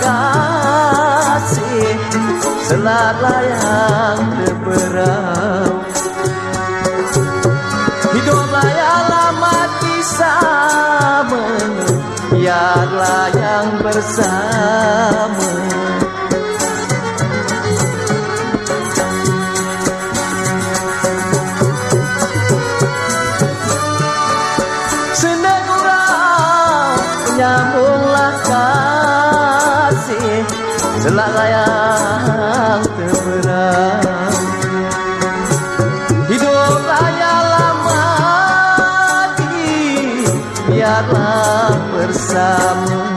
Kasih Selat layang terberau Hidup layalah mati sama Biarlah yang bersama Selak layang terberang Hidup layalah mati Biarlah bersama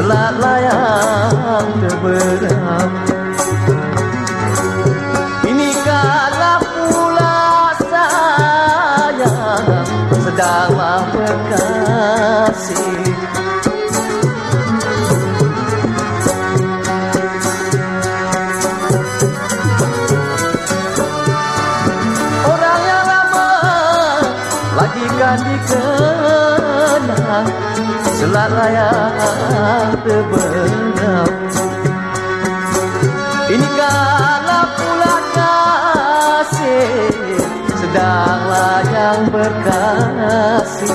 Selat layang terberang ini kala pula sayang sedanglah berkasih lagi kan dikenang Selat layang terbenam. Ini kala pula kasih Sedanglah yang berkasih